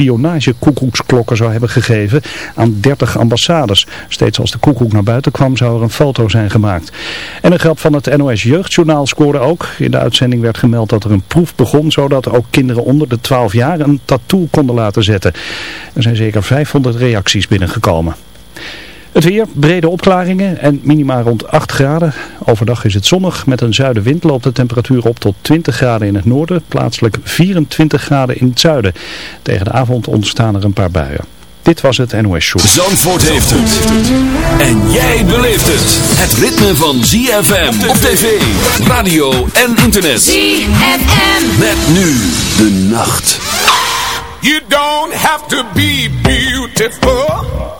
spionagekoekoeksklokken zou hebben gegeven aan 30 ambassades. Steeds als de koekoek naar buiten kwam zou er een foto zijn gemaakt. En een grap van het NOS Jeugdjournaal scoorde ook. In de uitzending werd gemeld dat er een proef begon zodat ook kinderen onder de 12 jaar een tattoo konden laten zetten. Er zijn zeker 500 reacties binnengekomen. Het weer, brede opklaringen en minima rond 8 graden. Overdag is het zonnig. Met een zuidenwind loopt de temperatuur op tot 20 graden in het noorden. Plaatselijk 24 graden in het zuiden. Tegen de avond ontstaan er een paar buien. Dit was het NOS Show. Zandvoort heeft het. En jij beleeft het. Het ritme van ZFM op tv, radio en internet. ZFM. Met nu de nacht. You don't have to be beautiful.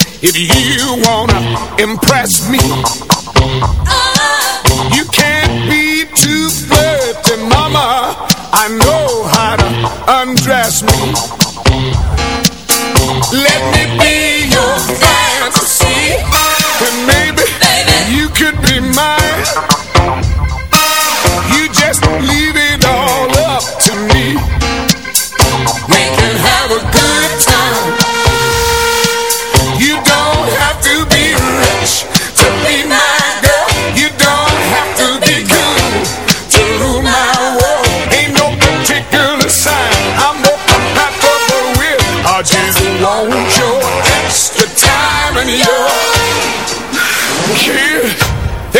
if you wanna impress me. You can't be too flirty, mama. I know how to undress me.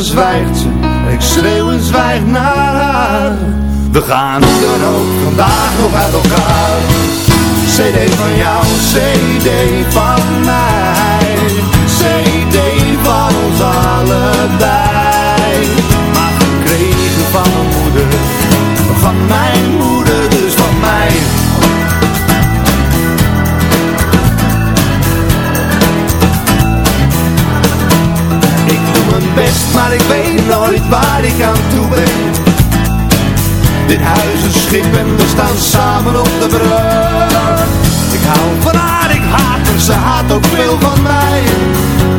zwijgt ze, ik schreeuw en zwijg naar haar. We gaan hoe dan ook vandaag nog uit elkaar. CD van jou, CD van mij. CD van ons allebei. Maar gekregen van mijn moeder, van mijn moeder, dus van mij. Nooit waar ik aan toe ben. Dit huis is schip en we staan samen op de brug. Ik hou van haar, ik haat haar, ze haat ook veel van mij.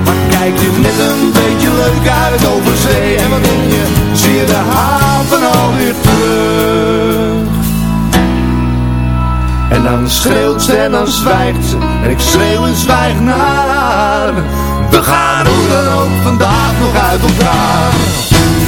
Maar kijk je net een beetje leuk uit over zee. En wat denk je, zie je de haven alweer terug. En dan schreeuwt ze en dan zwijgt ze. En ik schreeuw en zwijg naar. We gaan hoe dan ook vandaag nog uit elkaar.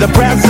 the present.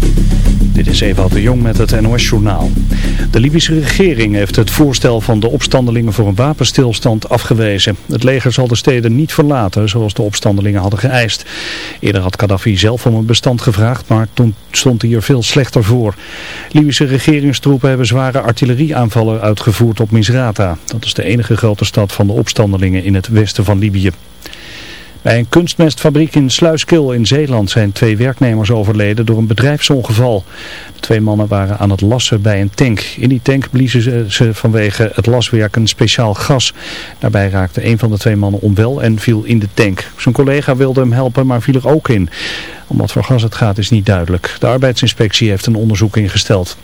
Dit is Ewout de Jong met het NOS-journaal. De Libische regering heeft het voorstel van de opstandelingen voor een wapenstilstand afgewezen. Het leger zal de steden niet verlaten, zoals de opstandelingen hadden geëist. Eerder had Gaddafi zelf om een bestand gevraagd, maar toen stond hij er veel slechter voor. Libische regeringstroepen hebben zware artillerieaanvallen uitgevoerd op Misrata. Dat is de enige grote stad van de opstandelingen in het westen van Libië. Bij een kunstmestfabriek in Sluiskil in Zeeland zijn twee werknemers overleden door een bedrijfsongeval. De twee mannen waren aan het lassen bij een tank. In die tank bliezen ze, vanwege het laswerk een speciaal gas. Daarbij raakte een van de twee mannen onwel en viel in de tank. Zijn collega wilde hem helpen, maar viel er ook in. Om wat voor gas het gaat is niet duidelijk. De arbeidsinspectie heeft een onderzoek ingesteld.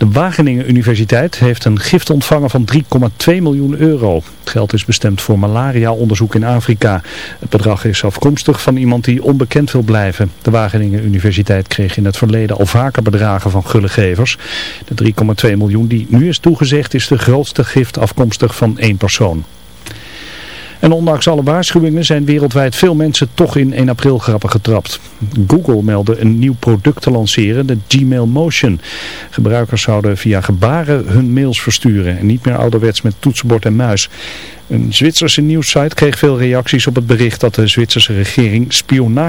De Wageningen Universiteit heeft een gift ontvangen van 3,2 miljoen euro. Het geld is bestemd voor malaria-onderzoek in Afrika. Het bedrag is afkomstig van iemand die onbekend wil blijven. De Wageningen Universiteit kreeg in het verleden al vaker bedragen van gullegevers. De 3,2 miljoen die nu is toegezegd is de grootste gift afkomstig van één persoon. En ondanks alle waarschuwingen zijn wereldwijd veel mensen toch in 1 april grappen getrapt. Google meldde een nieuw product te lanceren, de Gmail Motion. Gebruikers zouden via gebaren hun mails versturen en niet meer ouderwets met toetsenbord en muis. Een Zwitserse nieuwssite kreeg veel reacties op het bericht dat de Zwitserse regering spionage